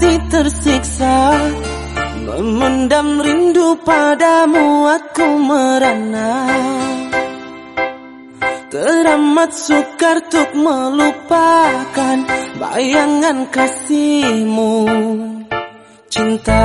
hati tersiksa. Memendam rindu padamu aku merana. Teramat sukar untuk melupakan Bayangan kasihmu. Cinta